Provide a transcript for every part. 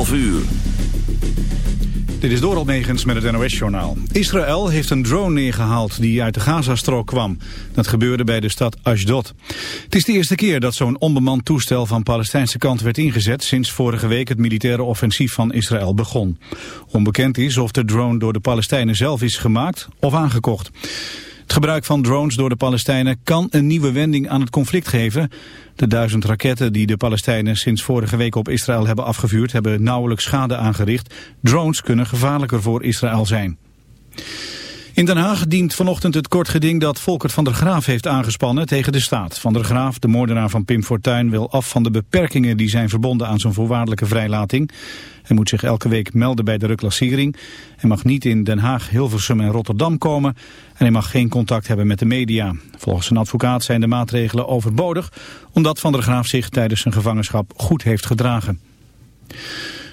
11 uur. Dit is Doral Megens met het NOS-journaal. Israël heeft een drone neergehaald die uit de Gazastrook kwam. Dat gebeurde bij de stad Ashdod. Het is de eerste keer dat zo'n onbemand toestel van Palestijnse kant werd ingezet... sinds vorige week het militaire offensief van Israël begon. Onbekend is of de drone door de Palestijnen zelf is gemaakt of aangekocht. Het gebruik van drones door de Palestijnen kan een nieuwe wending aan het conflict geven. De duizend raketten die de Palestijnen sinds vorige week op Israël hebben afgevuurd... hebben nauwelijks schade aangericht. Drones kunnen gevaarlijker voor Israël zijn. In Den Haag dient vanochtend het kort geding dat Volkert van der Graaf heeft aangespannen tegen de staat. Van der Graaf, de moordenaar van Pim Fortuyn, wil af van de beperkingen die zijn verbonden aan zijn voorwaardelijke vrijlating. Hij moet zich elke week melden bij de reclassering. Hij mag niet in Den Haag, Hilversum en Rotterdam komen en hij mag geen contact hebben met de media. Volgens zijn advocaat zijn de maatregelen overbodig, omdat Van der Graaf zich tijdens zijn gevangenschap goed heeft gedragen.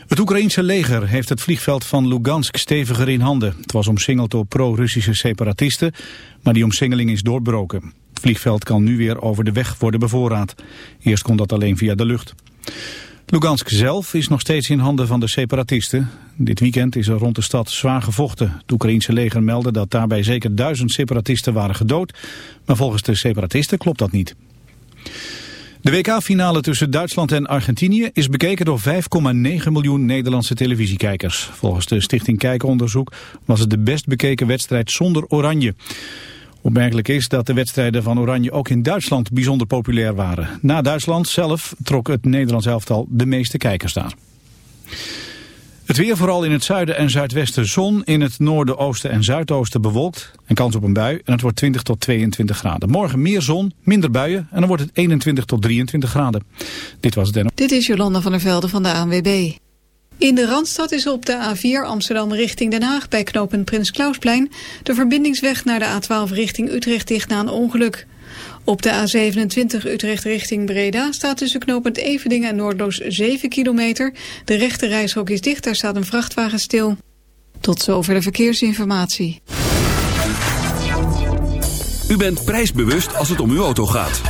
Het Oekraïense leger heeft het vliegveld van Lugansk steviger in handen. Het was omsingeld door pro-Russische separatisten, maar die omsingeling is doorbroken. Het vliegveld kan nu weer over de weg worden bevoorraad. Eerst kon dat alleen via de lucht. Lugansk zelf is nog steeds in handen van de separatisten. Dit weekend is er rond de stad zwaar gevochten. Het Oekraïense leger meldde dat daarbij zeker duizend separatisten waren gedood. Maar volgens de separatisten klopt dat niet. De WK-finale tussen Duitsland en Argentinië is bekeken door 5,9 miljoen Nederlandse televisiekijkers. Volgens de Stichting Kijkeronderzoek was het de best bekeken wedstrijd zonder Oranje. Opmerkelijk is dat de wedstrijden van Oranje ook in Duitsland bijzonder populair waren. Na Duitsland zelf trok het Nederlands elftal de meeste kijkers daar. Het weer vooral in het zuiden en zuidwesten zon, in het noorden, oosten en zuidoosten bewolkt. En kans op een bui en het wordt 20 tot 22 graden. Morgen meer zon, minder buien en dan wordt het 21 tot 23 graden. Dit was het Dit is Jolanda van der Velde van de ANWB. In de Randstad is op de A4 Amsterdam richting Den Haag bij knooppunt Prins Klausplein... de verbindingsweg naar de A12 richting Utrecht dicht na een ongeluk. Op de A27 Utrecht richting Breda staat tussen knooppunt Eveningen en Noordloos 7 kilometer. De rechte reishok is dicht, daar staat een vrachtwagen stil. Tot zover de verkeersinformatie. U bent prijsbewust als het om uw auto gaat.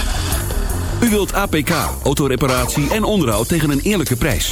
U wilt APK, autoreparatie en onderhoud tegen een eerlijke prijs.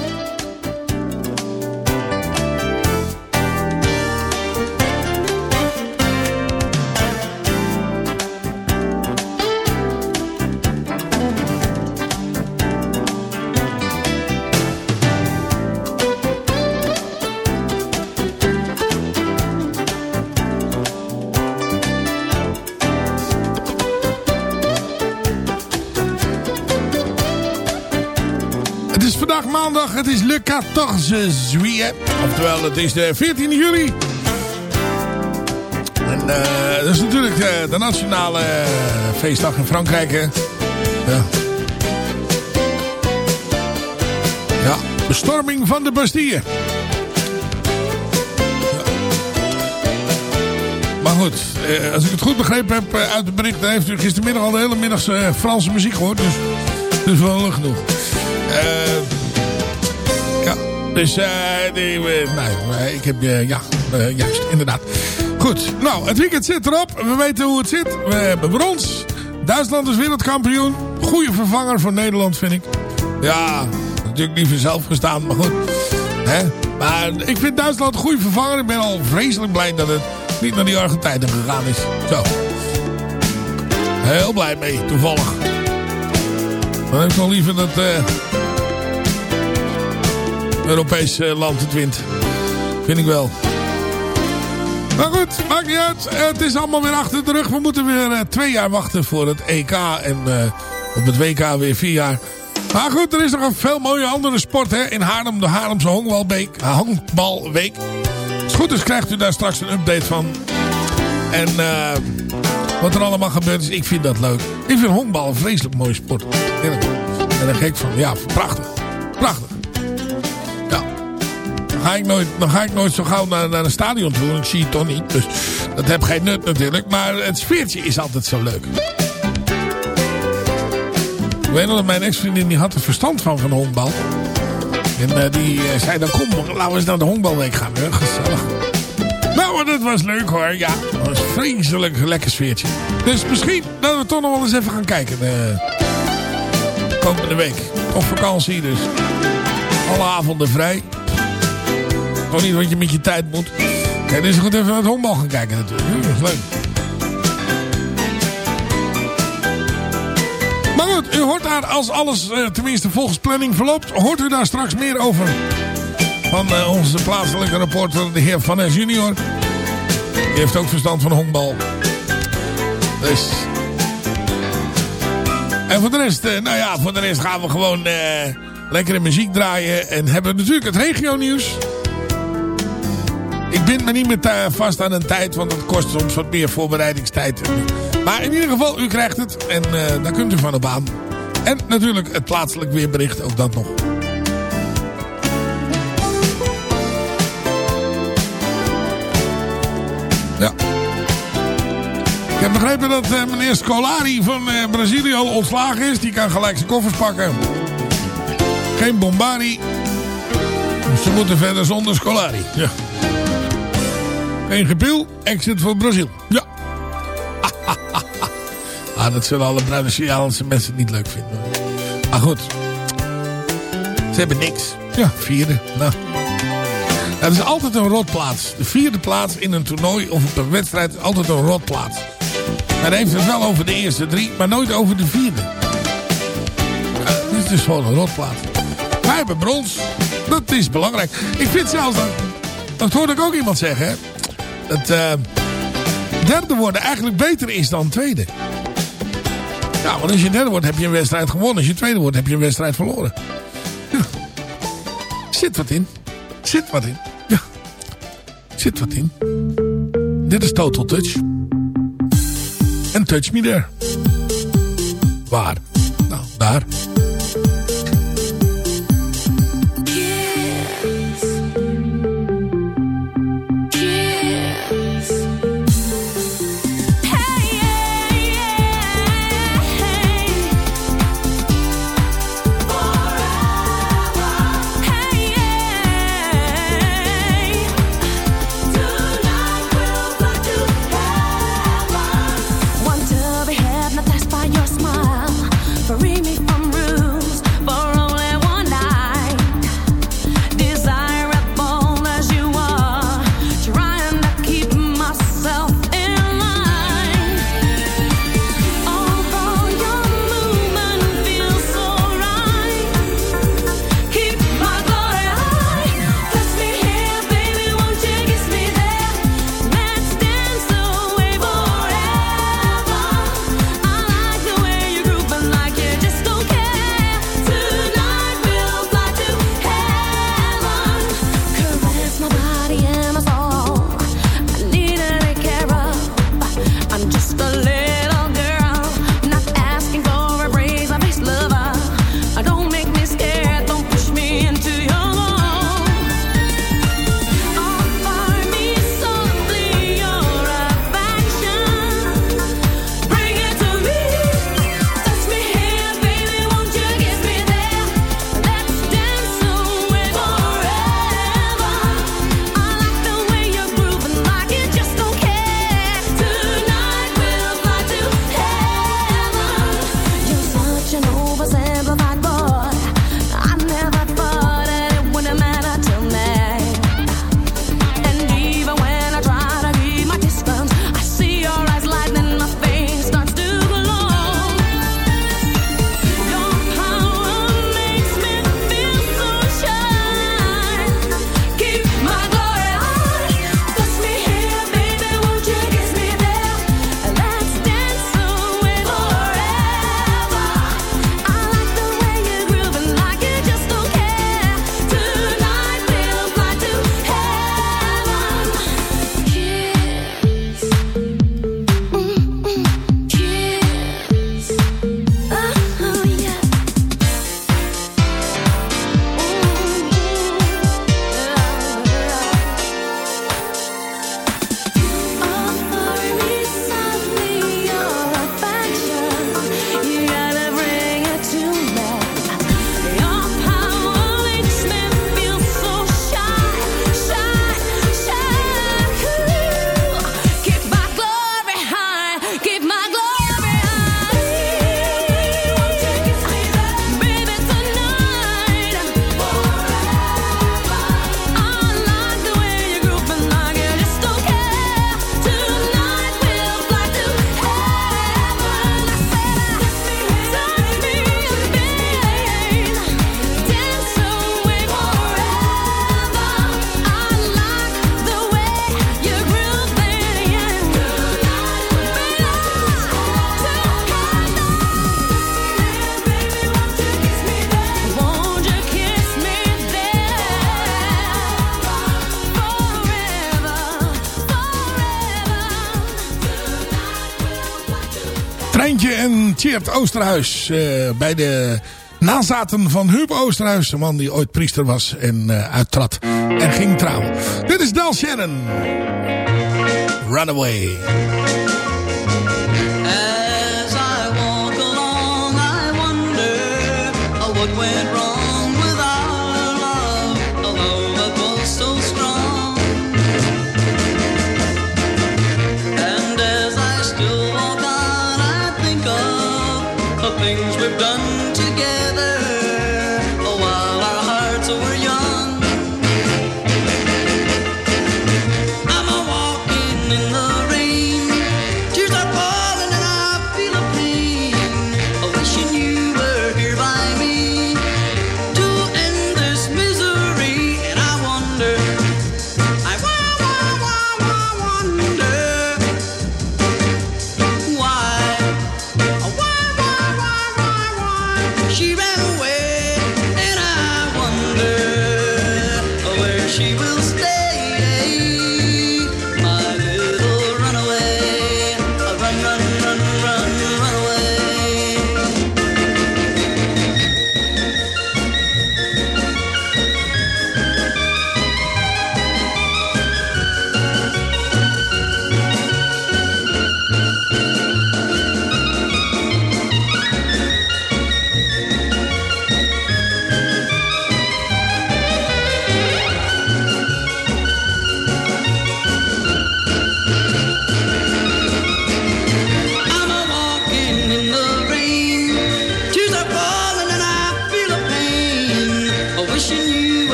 Maandag, het is le 14 juillet. Oftewel, het is de 14 juli. En eh, dat is natuurlijk eh, de nationale eh, feestdag in Frankrijk. Ja. Bestorming van de Bastille. Maar goed, eh, als ik het goed begrepen heb eh, uit de berichten... heeft u gistermiddag al de hele middag eh, Franse muziek gehoord. Dus, dus wel genoeg. Eh, dus eh, die, eh, nee, eh, ik heb, eh, ja, juist, inderdaad. Goed, nou, het weekend zit erop. We weten hoe het zit. We hebben brons. Duitsland is wereldkampioen. Goede vervanger voor Nederland, vind ik. Ja, natuurlijk niet vanzelf gestaan, maar goed. Hè? Maar ik vind Duitsland een goede vervanger. Ik ben al vreselijk blij dat het niet naar die Argentijnen gegaan is. Zo. Heel blij mee, toevallig. Heb ik nog liever dat... Europees eh, land het wint. Vind ik wel. Maar goed, maakt niet uit. Eh, Het is allemaal weer achter de rug. We moeten weer eh, twee jaar wachten voor het EK. En op het WK weer vier jaar. Maar goed, er is nog een veel mooie andere sport hè, in Haarlem. De Haarlemse. Honkbalweek. Als goed is krijgt u daar straks een update van. En wat er allemaal gebeurt is, ik vind dat leuk. Ik vind honkbal een vreselijk mooie sport. Ben er gek van. Ja, prachtig. Prachtig. Dan ga ik nooit, ga ik nooit zo gauw naar, een stadion toe. Ik zie het toch niet. Dus dat heeft geen nut natuurlijk. Maar het sfeertje is altijd zo leuk. Ik weet nog dat mijn ex-vriendin die had er verstand van van honkbal. En eh, die eh, zei dan kom, laten we eens naar de honkbalweek gaan. Hè? Gezellig. Nou, maar dat was leuk hoor. Ja, dat was een vreselijk lekker sfeertje. Dus misschien dat we toch nog wel eens even gaan kijken. eh, komende week. Op vakantie dus. Alle avonden vrij. Gewoon niet wat je met je tijd moet. Kijk, dus goed even naar het honkbal gaan kijken natuurlijk. Ja, dat is leuk. Maar goed, u hoort daar als alles, eh, tenminste volgens planning verloopt, hoort u daar straks meer over. Van eh, onze plaatselijke reporter, de heer Van Es junior. Die heeft ook verstand van honkbal. Dus... En voor de rest, eh, nou ja, voor de rest gaan we gewoon lekkere muziek draaien. En hebben natuurlijk het regio nieuws. Ik bind me niet meer vast aan een tijd, want dat kost soms wat meer voorbereidingstijd. Maar in ieder geval, u krijgt het en eh, daar kunt u van op aan. En natuurlijk het plaatselijk weerbericht, ook dat nog. Ja. Ik heb begrepen dat eh, meneer Scolari van eh, Brazilië al ontslagen is. Die kan gelijk zijn koffers pakken. Geen Bombari. Ze moeten verder zonder Scolari. Ja. Geen gepiel. Exit voor Brazil. Ja. ah, dat zullen alle Braziliaanse mensen niet leuk vinden. Maar goed. Ze hebben niks. Ja, vierde. Nou. Het is altijd een rotplaats. De vierde plaats in een toernooi of op een wedstrijd is altijd een rotplaats. Men heeft het wel over de eerste drie, maar nooit over de vierde. Ja, het is dus gewoon een rotplaats. Wij hebben brons. Dat is belangrijk. Ik vind zelfs, dat, dat hoorde ik ook iemand zeggen, hè, dat eh, derde worden eigenlijk beter is dan tweede. Ja, want als je derde wordt heb je een wedstrijd gewonnen. Als je tweede wordt heb je een wedstrijd verloren. Ja. Zit wat in. Zit wat in. Ja. Zit wat in. Dit is Total Touch. En Touch Me There. Waar? Nou, daar. Tjeerd Oosterhuis. eh, bij de nazaten van Huub Oosterhuis. De man die ooit priester was en eh, uittrad. En ging trouwen. Dit is Del Shannon. Runaway.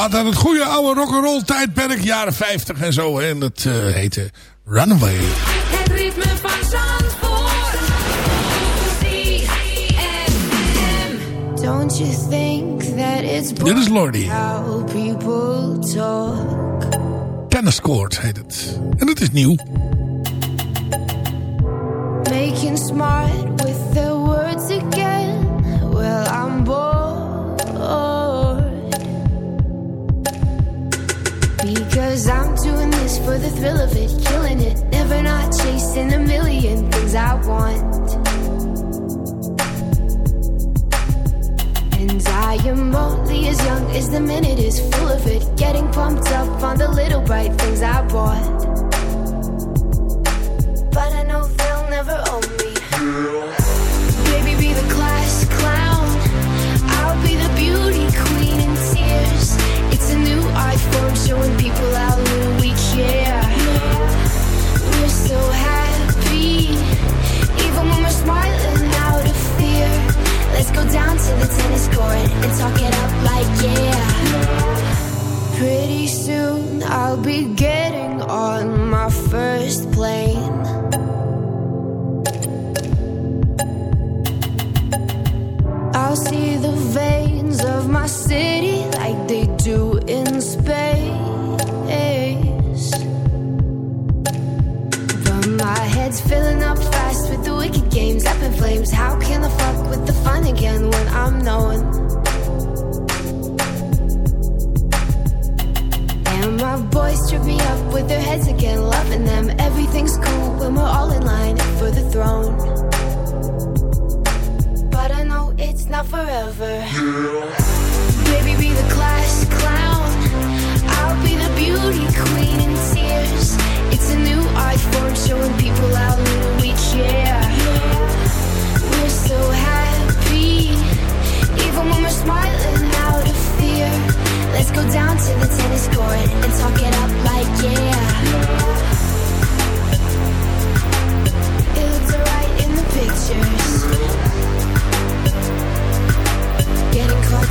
Away. Laat aan het goede oude rock'n'roll tijdperk. Jaren 50 en zo. hè. En dat eh, heette Runaway. Het ritme van Zandvoort. Don't you think that it's Dit is Lordy. how people talk? Tennis Court heet het. En het is nieuw. Making smart Because I'm doing this for the thrill of it, killing it. Never not chasing a million things I want. And I am only as young as the minute is full of it. Getting pumped up on the little bright things I bought. Down to the tennis court and talk it up like yeah. Pretty soon I'll be getting on my first plane. I'll see the veins of my city like they do in space. But my head's filling up fast with the wicked games up in flames. How can I fuck with the fun again when I'm knowing? And my boys trip me up with their heads again, loving them. Everything's cool when we're all in line for the throne. But I know it's not forever. Yeah. Baby, be the class clown. I'll be the beauty queen in tears. A new showing people care. We're so happy, even when we're smiling out of fear. Let's go down to the tennis court and talk it up like yeah. It alright in the pictures. Getting caught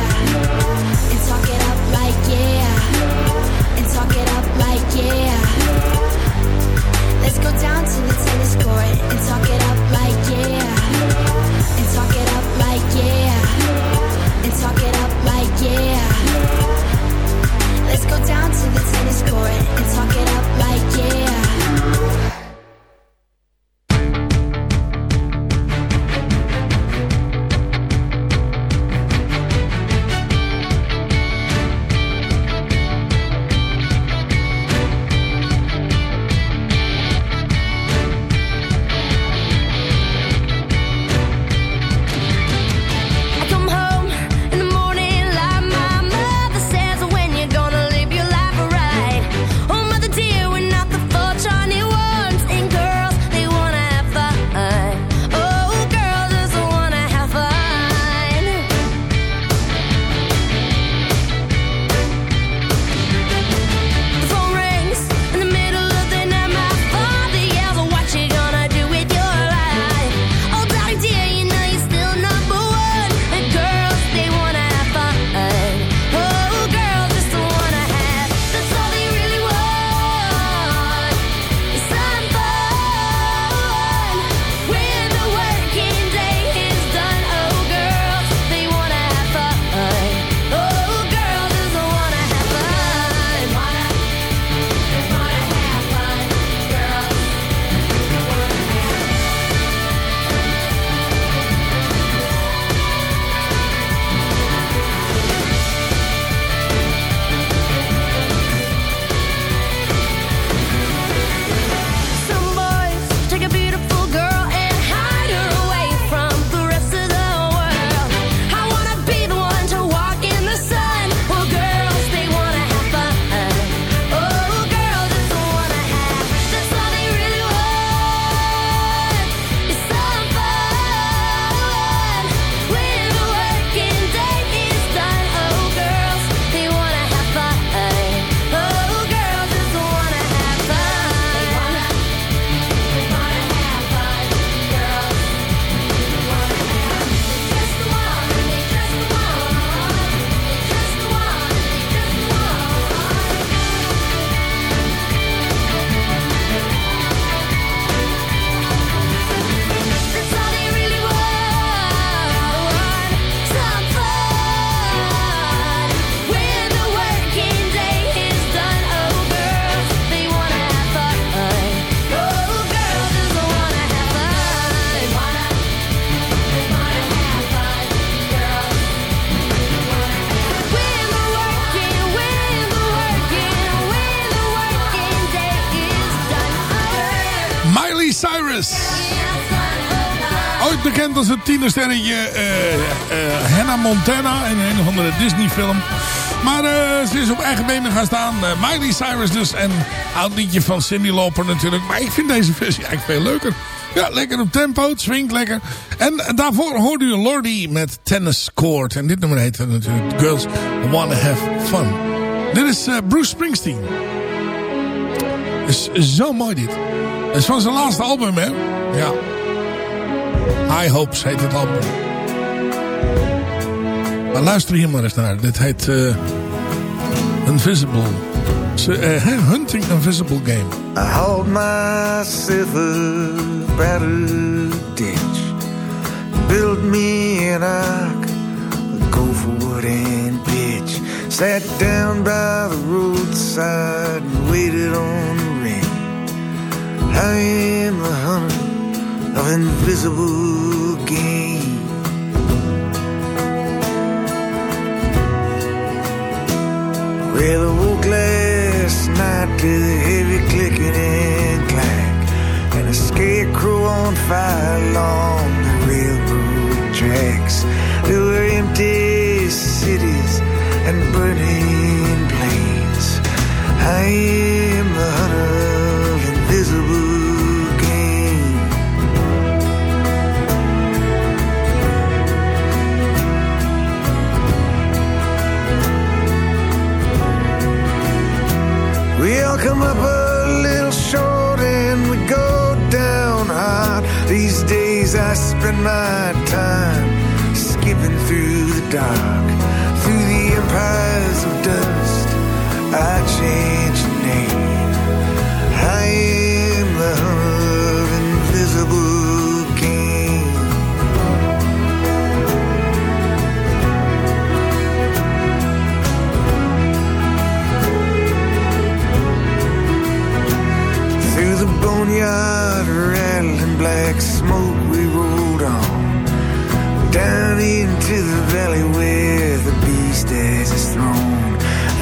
Tienersterretje eh, eh, Hannah Montana in een of andere Disney film. Maar eh, ze is op eigen benen gaan staan. Miley Cyrus dus. En oud liedje van Cindy Lauper natuurlijk. Maar ik vind deze versie eigenlijk veel leuker. Ja, lekker op tempo. Swingt lekker. En daarvoor hoorde u Lordy met Tennis Court. En dit nummer heet natuurlijk Girls Wanna Have Fun. Dit is Bruce Springsteen. Is zo mooi dit. Het is van zijn laatste album, hè? Ja. High Hopes heet het album. Maar luister hier maar eens naar. Dit heet eh, Invisible. Hè, Hunting Invisible Game. I myself up out of ditch, built me an ark, go for wood and pitch. Sat down by the roadside and waited on the rain. I am the hunter invisible game. Well, I woke last night to the heavy clicking and clank, and a scarecrow on fire along my time skipping through the dark.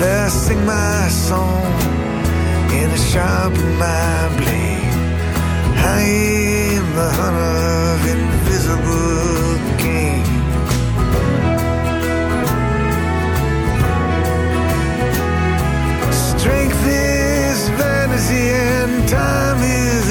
I sing my song in the sharp of my blade. I am the hunter of invisible game. Strength is vanity and time is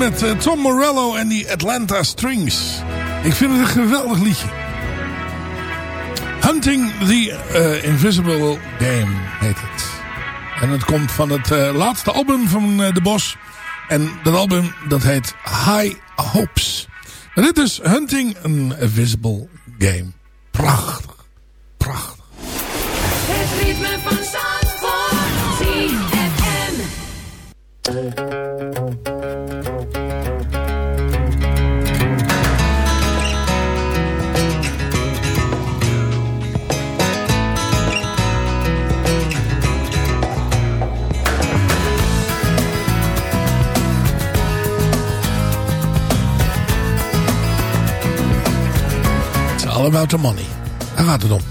met eh, Tom Morello en die Atlanta Strings. Ik vind het een geweldig liedje. Hunting the eh, Invisible Game heet het. En het komt van het eh, laatste album van De Bos. En dat album dat heet High Hopes. En dit is Hunting an Invisible Game. Prachtig. Prachtig. Het ritme van Zandvoort. CFM. About the Money. Daar gaat het om.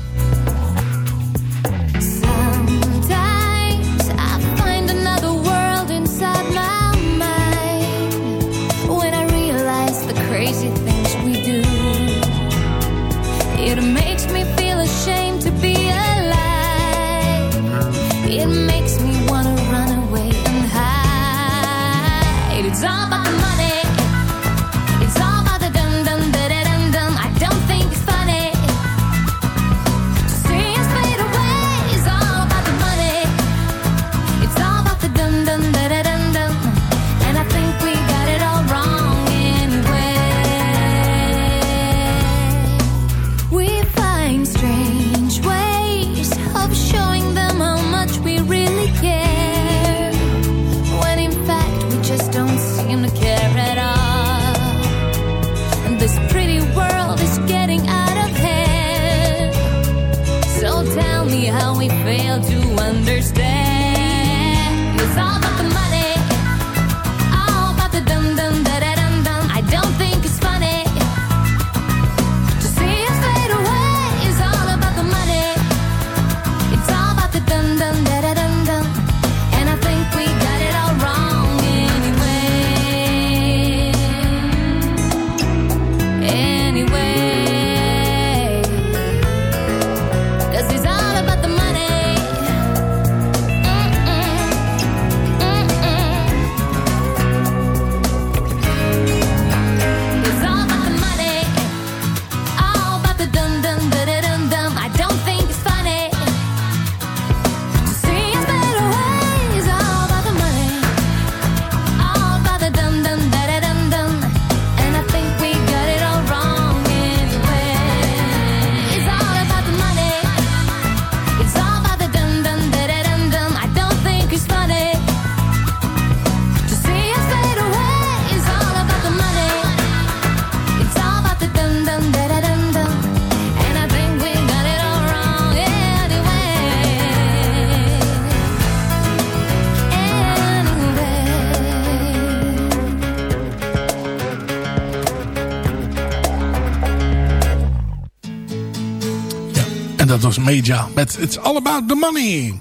Major met It's All About The Money.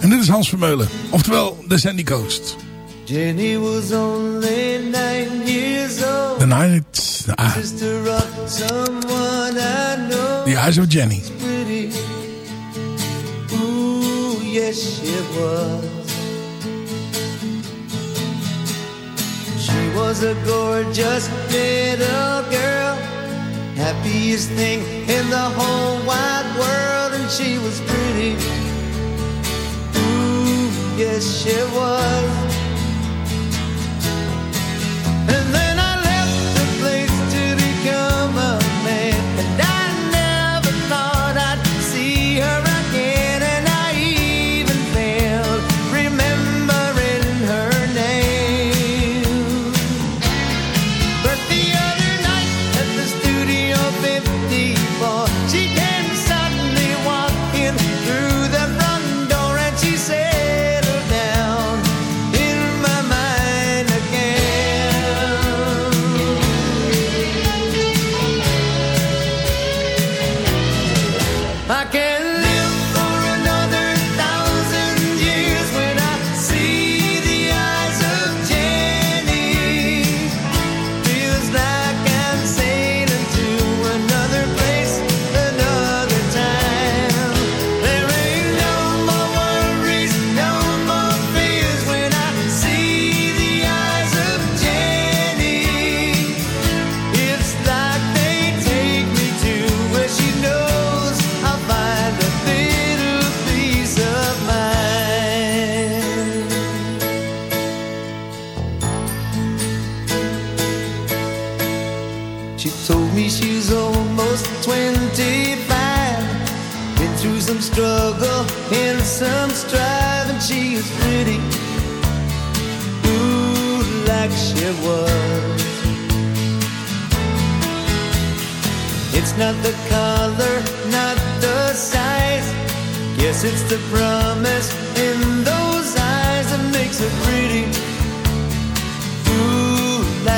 En dit is Hans Vermeulen, oftewel The Sandy Coast. Jenny was only nine years old. The night. Ah. The eyes of Jenny. Ooh, yes, she was. She was a gorgeous little girl. Happiest thing in the whole wide world, and she was pretty. Ooh, yes, she was.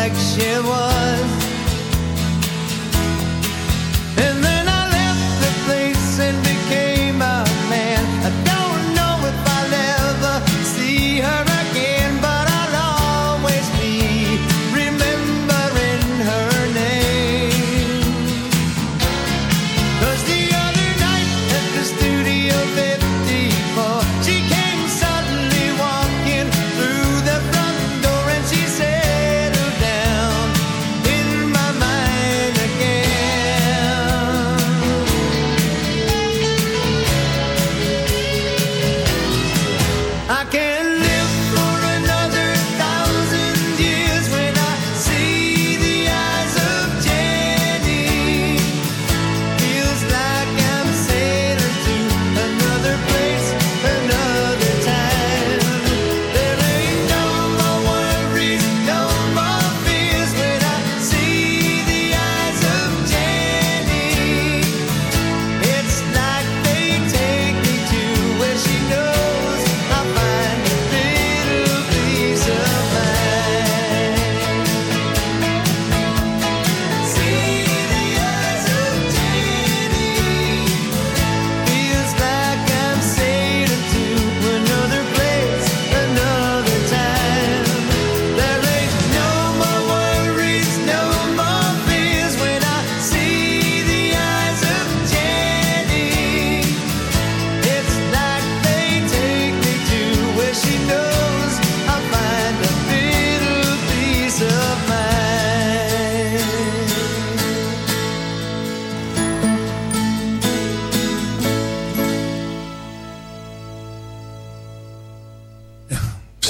like she was.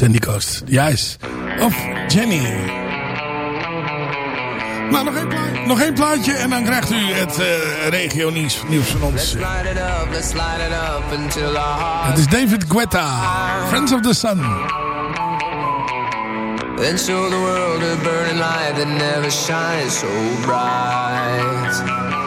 Sandy Coast. Juist. Of Jenny. Nou, nog één, plaatje, nog één plaatje en dan krijgt u het uh, regio nieuws, nieuws van ons. Het is David Guetta, Friends of the Sun. Then show the world a burning light that never shines so bright.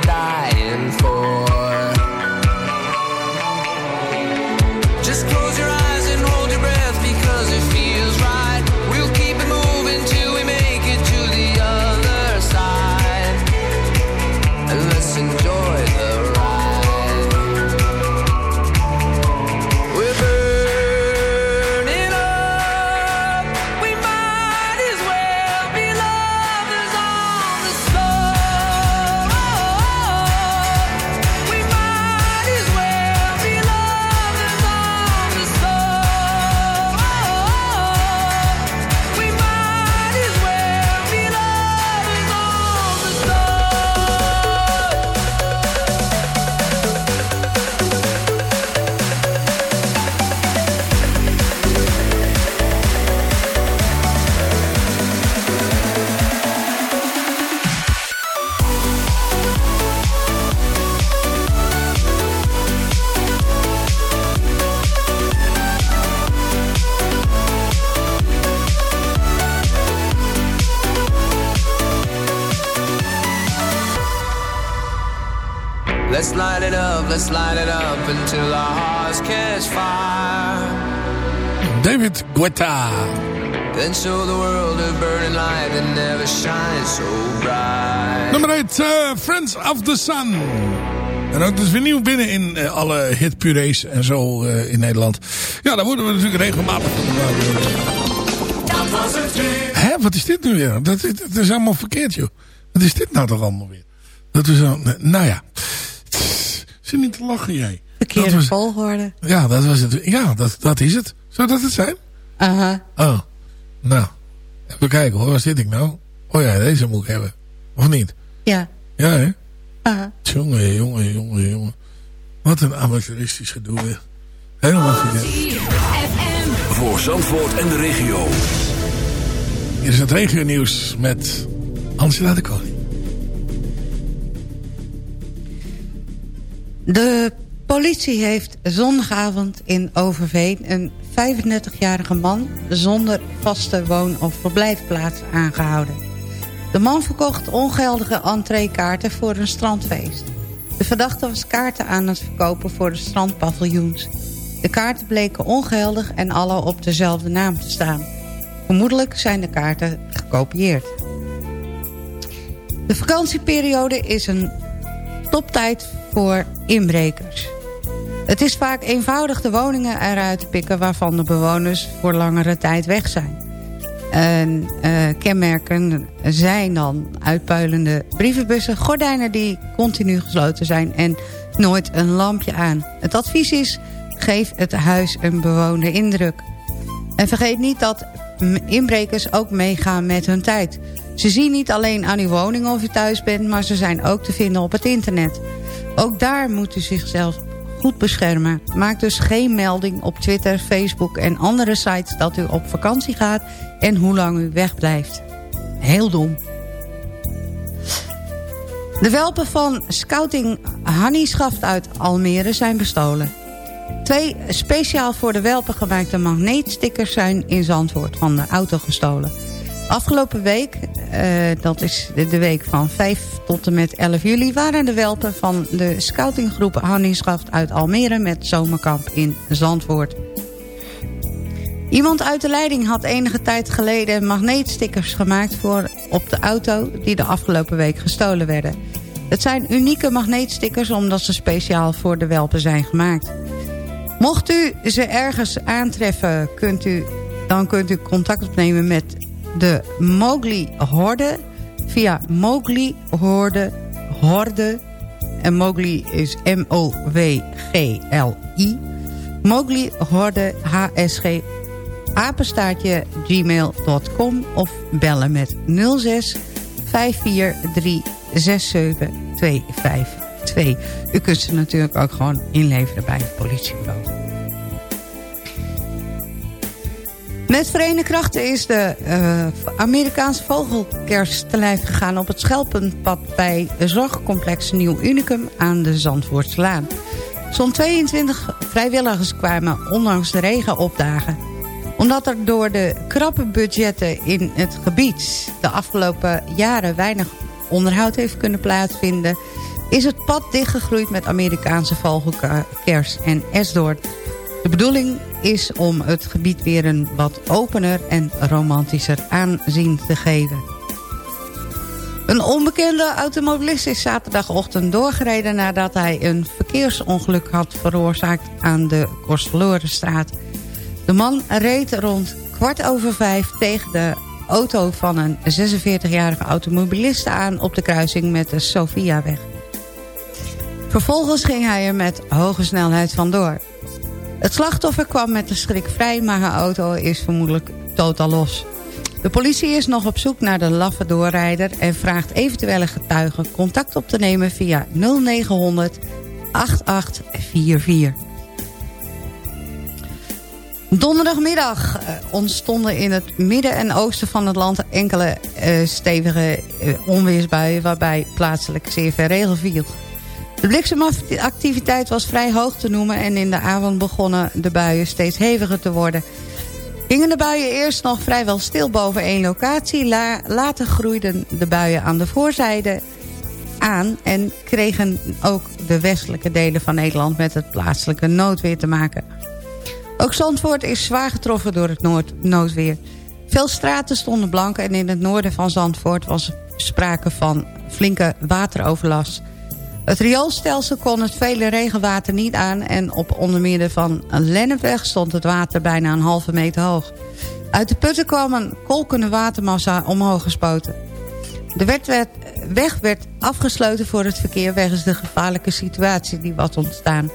Dying for. Let's light it up until our hearts catch fire. David Guetta. Then show the world a burning light that never shines so bright. Nummer 1, eh, Friends of the Sun. En ook dus weer nieuw binnen in eh, alle hitpurees en zo eh, in Nederland. Ja, daar worden we natuurlijk regelmatig van Dat was het weer. Hé, wat is dit nu weer? Dat, dat, dat is allemaal verkeerd, joh. Wat is dit nou toch allemaal weer? Dat is nou ja. Zit niet te lachen, jij. Verkeerde was- volgorde. Ja, dat was het. Ja, dat, dat is het. Zou dat het zijn? Aha. Oh, nou. Even kijken hoor, waar zit ik nou? Oh ja, deze moet ik hebben. Of niet? Ja. Ja, hè? Aha. Jongen, jongen, jongen, jongen. Wat een amateuristisch gedoe weer. Helemaal verkeerd. Voor Zandvoort en de regio. Hier is het regio nieuws met Angela de Koning. De politie heeft zondagavond in Overveen een 35-jarige man zonder vaste woon- of verblijfplaats aangehouden. De man verkocht ongeldige entreekaarten voor een strandfeest. De verdachte was kaarten aan het verkopen voor de strandpaviljoens. De kaarten bleken ongeldig en alle op dezelfde naam te staan. Vermoedelijk zijn de kaarten gekopieerd. De vakantieperiode is een toptijd voor inbrekers. Het is vaak eenvoudig de woningen eruit te pikken... waarvan de bewoners voor langere tijd weg zijn. Eh, kenmerken zijn dan uitpuilende brievenbussen... gordijnen die continu gesloten zijn en nooit een lampje aan. Het advies is, geef het huis een bewoonde indruk. En vergeet niet dat inbrekers ook meegaan met hun tijd. Ze zien niet alleen aan uw woning of u thuis bent... maar ze zijn ook te vinden op het internet. Ook daar moet u zichzelf goed beschermen. Maak dus geen melding op Twitter, Facebook en andere sites... dat u op vakantie gaat en hoe lang u wegblijft. Heel dom. De welpen van Scouting Hannieschaft uit Almere zijn bestolen. Twee speciaal voor de welpen gemaakte magneetstickers zijn in Zandvoort van de auto gestolen. Afgelopen week, eh, dat is de, week van 5 tot en met 11 juli... waren de welpen van de scoutinggroep Hannieschaft uit Almere... met zomerkamp in Zandvoort. Iemand uit de leiding had enige tijd geleden magneetstickers gemaakt... voor op de auto die de afgelopen week gestolen werden. Het zijn unieke magneetstickers omdat ze speciaal voor de welpen zijn gemaakt. Mocht u ze ergens aantreffen, kunt u, dan kunt u contact opnemen met de Mowgli Horde via Mowgli Horde, Horde en Mowgli is M-O-W-G-L-I. Mowgli Horde HSG apenstaartje gmail.com of bellen met 06 543 67252. U kunt ze natuurlijk ook gewoon inleveren bij het politiebureau. Met verenigde krachten is de eh, Amerikaanse vogelkers te lijf gegaan... op het Schelpenpad bij zorgcomplex Nieuw Unicum aan de Zandvoortslaan. Zo'n 22 vrijwilligers kwamen ondanks de regen opdagen omdat er door de krappe budgetten in het gebied... de afgelopen jaren weinig onderhoud heeft kunnen plaatsvinden... is het pad dichtgegroeid met Amerikaanse vogelkers en esdoorn. De bedoeling is om het gebied weer een wat opener en romantischer aanzien te geven. Een onbekende automobilist is zaterdagochtend doorgereden... nadat hij een verkeersongeluk had veroorzaakt aan de Korstelorenstraat. De man reed rond kwart over vijf tegen de auto van een 46-jarige automobilist aan... op de kruising met de Sofiaweg. Vervolgens ging hij er met hoge snelheid vandoor. Het slachtoffer kwam met de schrik vrij, maar haar auto is vermoedelijk totaal los. De politie is nog op zoek naar de laffe doorrijder... en vraagt eventuele getuigen contact op te nemen via 0900 8844. Donderdagmiddag eh, ontstonden in het midden en oosten van het land... enkele uh, stevige uh, onweersbuien waarbij plaatselijk zeer veel regen viel. De bliksemactiviteit was vrij hoog te noemen... en in de avond begonnen de buien steeds heviger te worden... Gingen de buien eerst nog vrijwel stil boven één locatie. La later groeiden de buien aan de voorzijde aan... en kregen ook de westelijke delen van Nederland... met het plaatselijke noodweer te maken. Ook Zandvoort is zwaar getroffen door het noodweer. Veel straten stonden blank en in het noorden van Zandvoort... was sprake van flinke wateroverlast... Het rioolstelsel kon het vele regenwater niet aan... en op onder meer van Lennepweg stond het water bijna een halve meter hoog. Uit de putten kwam een kolkende watermassa omhoog gespoten. De weg werd afgesloten voor het verkeer... wegens de gevaarlijke situatie die was ontstaan.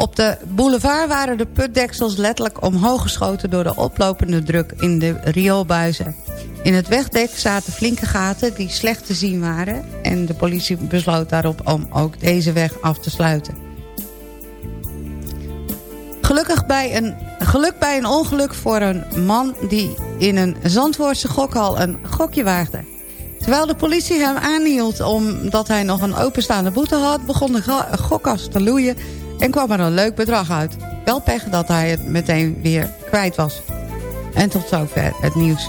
Op de boulevard waren de putdeksels letterlijk omhoog geschoten... door de oplopende druk in de rioolbuizen. In het wegdek zaten flinke gaten die slecht te zien waren... en de politie besloot daarop om ook deze weg af te sluiten. Gelukkig bij een, geluk bij een ongeluk voor een man die in een Zandvoortse gokhal een gokje waagde. Terwijl de politie hem aanhield omdat hij nog een openstaande boete had... begon de gokas te loeien en kwam er een leuk bedrag uit. Wel pech dat hij het meteen weer kwijt was. En tot zover het nieuws.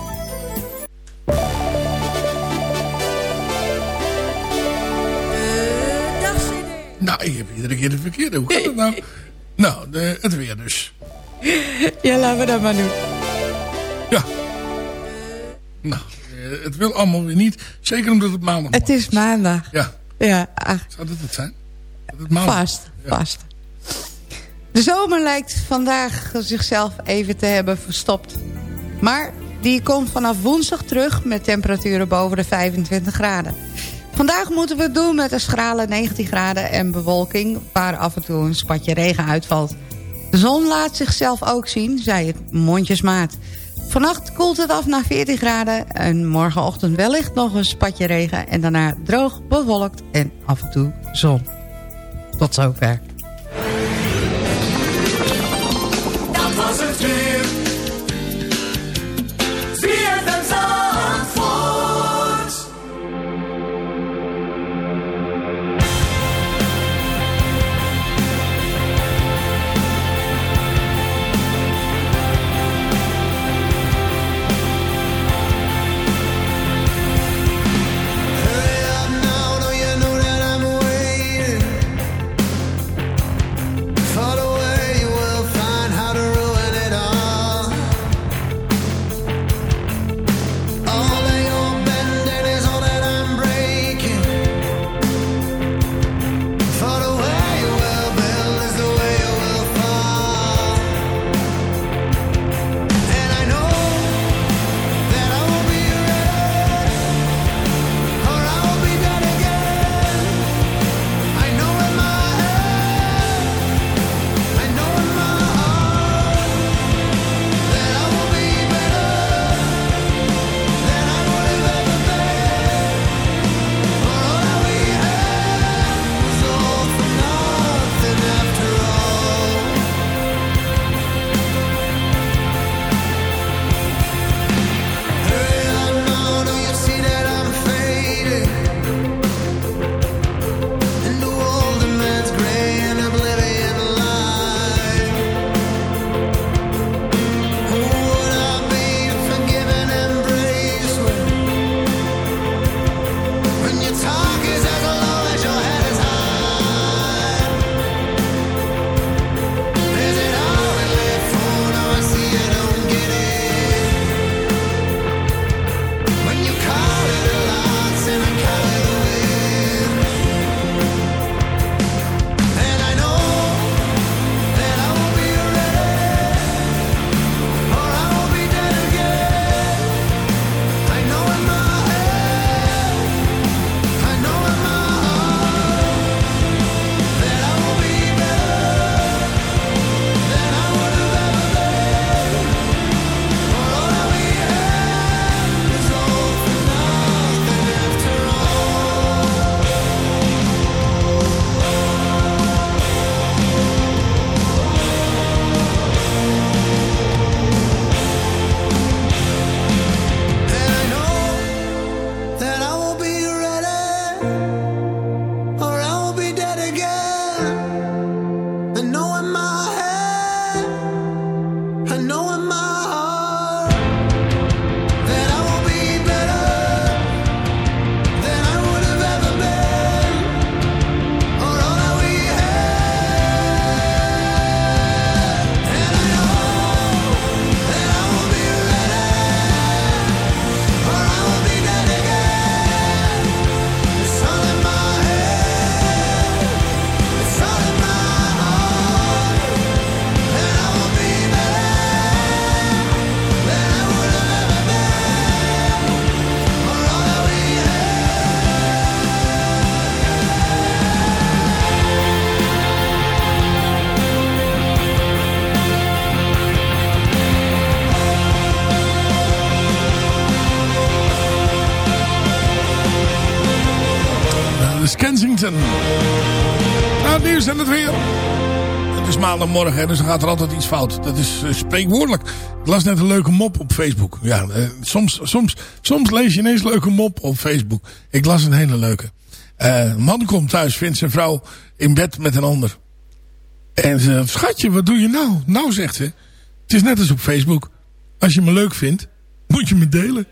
Nou, ik heb iedere keer de verkeerde. Hoe gaat het nou? nou, de, het weer dus. Ja, laten we dat maar doen. Ja. Nou, eh, het wil allemaal weer niet. Zeker omdat het maandag Het is maandag. Ja. Ja. Ach. Zou dat het zijn? Dat het maandag vast, ja. vast. De zomer lijkt vandaag zichzelf even te hebben verstopt. Maar die komt vanaf woensdag terug met temperaturen boven de 25 graden. Vandaag moeten we het doen met een schrale 19 graden en bewolking... waar af en toe een spatje regen uitvalt. De zon laat zichzelf ook zien, zei het mondjesmaat. Vannacht koelt het af naar 14 graden en morgenochtend wellicht nog een spatje regen... en daarna droog, bewolkt en af en toe zon. Tot zover. Maandagmorgen, hè, dus dan gaat er altijd iets fout. Dat is uh, spreekwoordelijk. Ik las net een leuke mop op Facebook. Ja, uh, soms, soms, soms lees je ineens leuke mop op Facebook. Ik las een hele leuke. Uh, man komt thuis, vindt zijn vrouw in bed met een ander. En ze zegt, schatje, wat doe je nou? Nou, zegt ze, het is net als op Facebook. Als je me leuk vindt, moet je me delen.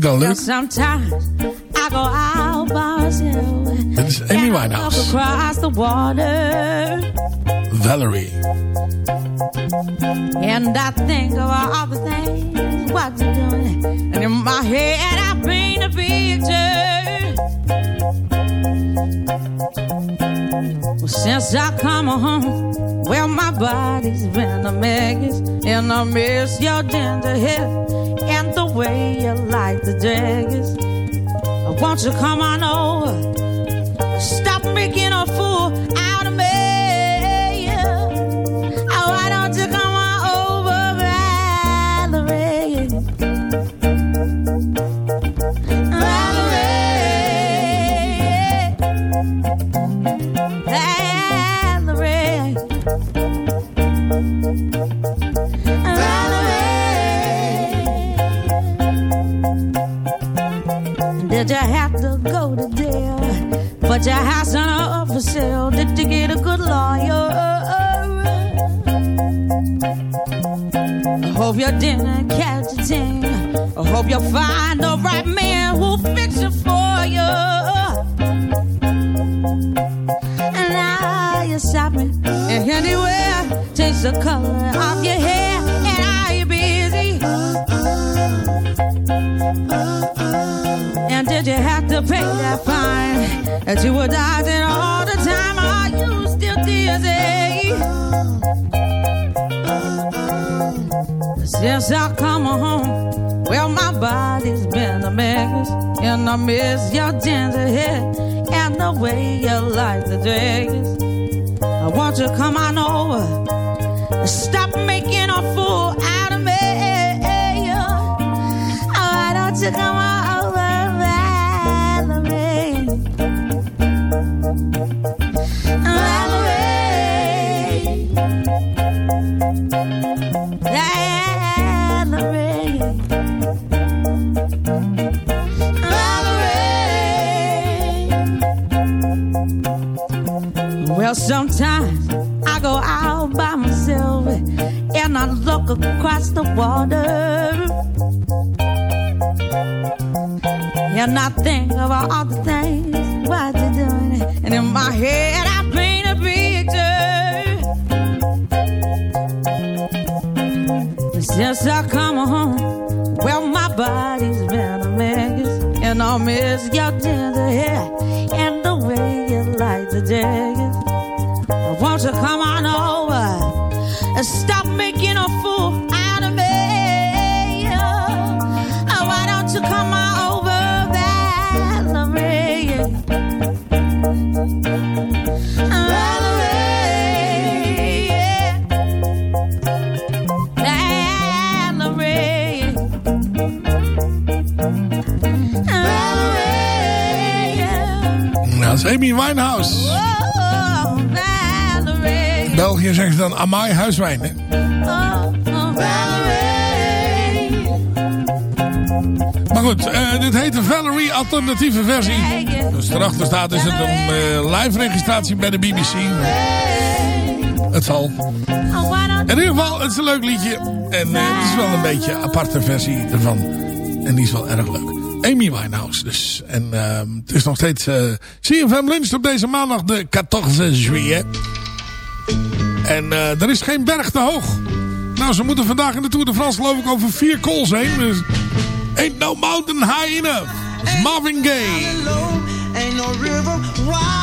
Ik dan leuk. Sometimes I go out by myself. Dit is Amy Winehouse. Across the water. Valerie. And I think of all the things what you're doing. And in my head I paint a picture. Well, since I come home, well, my body's been a mess. And I miss your ginger hair and the way you like the daggers. Won't you come on over? Stop making a fool Think about all the things what you're doing. It And in my head, I paint a picture. Since I come home, well, my body's been a mess. And I miss your ginger Amy Winehouse. Oh. België zeggen ze dan Amai Huiswijn. Maar goed, eh, dit heet de Valerie alternatieve versie. Dus erachter staat is het een eh, live registratie bij de BBC. Het zal. In ieder geval, het is een leuk liedje. En eh, het is wel een beetje een aparte versie ervan. En die is wel erg leuk. Amy Winehouse dus. En ehm, het is nog steeds uh, CFM Lunch op deze maandag de 14 juillet. En eh, er is geen berg te hoog. Nou, ze moeten vandaag in de Tour de France geloof ik over vier kools heen. Dus ain't no mountain high enough. It's Marvin Gaye. Ain't no river wide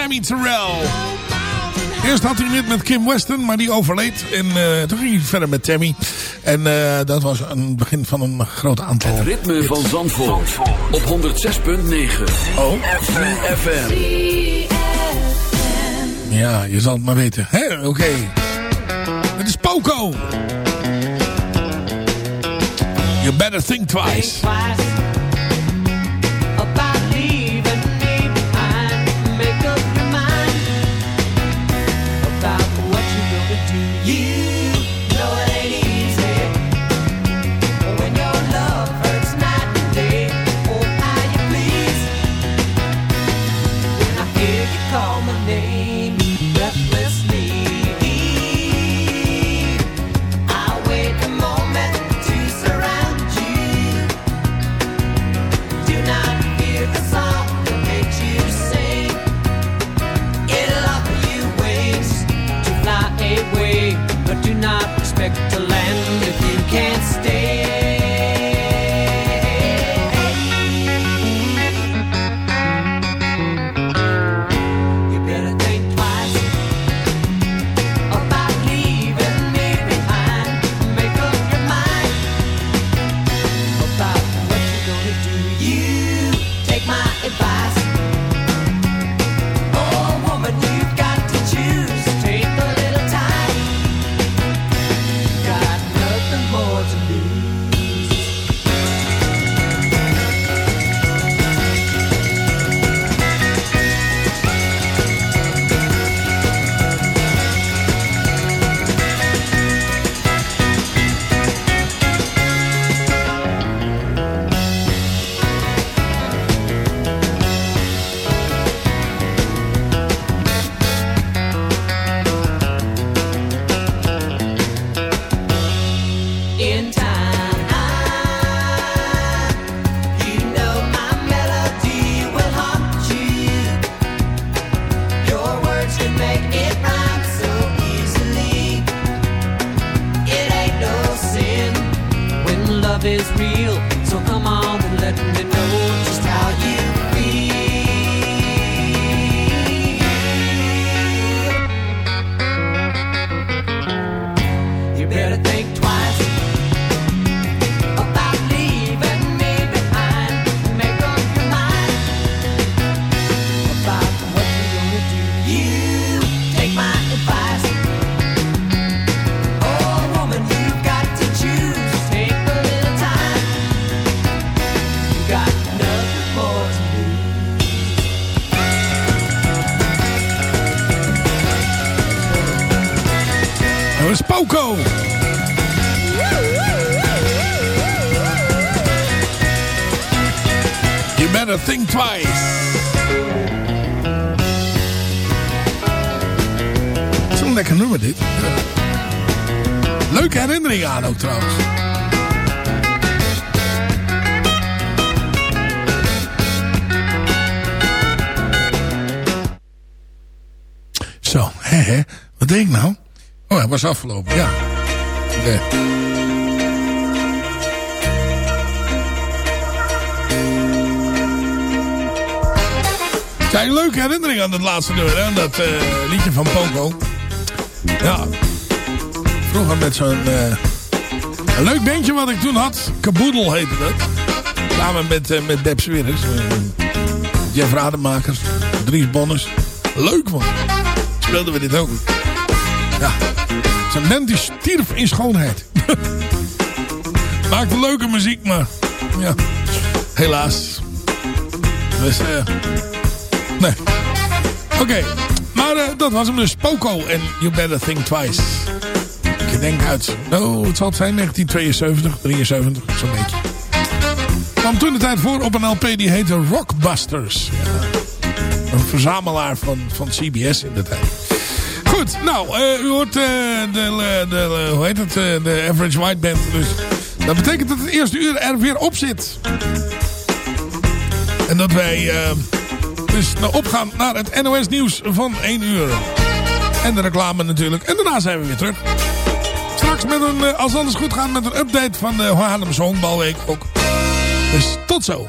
Tammy Terrell. Eerst had hij hit met Kim Weston, maar die overleed. En eh, toen ging hij verder met Tammy. En eh, dat was een begin van een groot aantal. Het ritme van Zandvoort. Op 106.9. Oh. FM. Ja, je zal het maar weten. Oké. Het is Poco. You better think twice. Was afgelopen, ja. Nee. Het zijn leuke herinneringen aan het laatste nummer, hè? Dat eh, liedje van Poco. Ja. Vroeger met zo'n... eh, een leuk bandje wat ik toen had. Kaboedel heette dat. Samen met, uh, met Deb eh, Jeff Rademakers. Dries Bonnes. Leuk man. Speelden we dit ook. Ja. Zijn band die stierf in schoonheid. Maakte leuke muziek, maar... Ja. Helaas. Dus, eh... nee. Oké. Maar eh, dat was hem dus. Poco en You Better Think Twice. Ik denk uit... Oh, het zal het zijn. 1972, 73, zo'n beetje. Kwam toen de tijd voor op een LP die heette Rockbusters. Een verzamelaar van, van CBS in de tijd. Goed, nou, eh, u hoort eh, de, de, hoe heet het, eh, de Average White Band. Dus dat betekent dat het eerste uur er weer op zit. En dat wij eh, dus nou opgaan naar het NOS nieuws van 1 uur. En de reclame natuurlijk. En daarna zijn we weer terug. Straks met een, eh, als alles goed gaat, met een update van de Haarlemse Honkbalweek ook. Dus tot zo.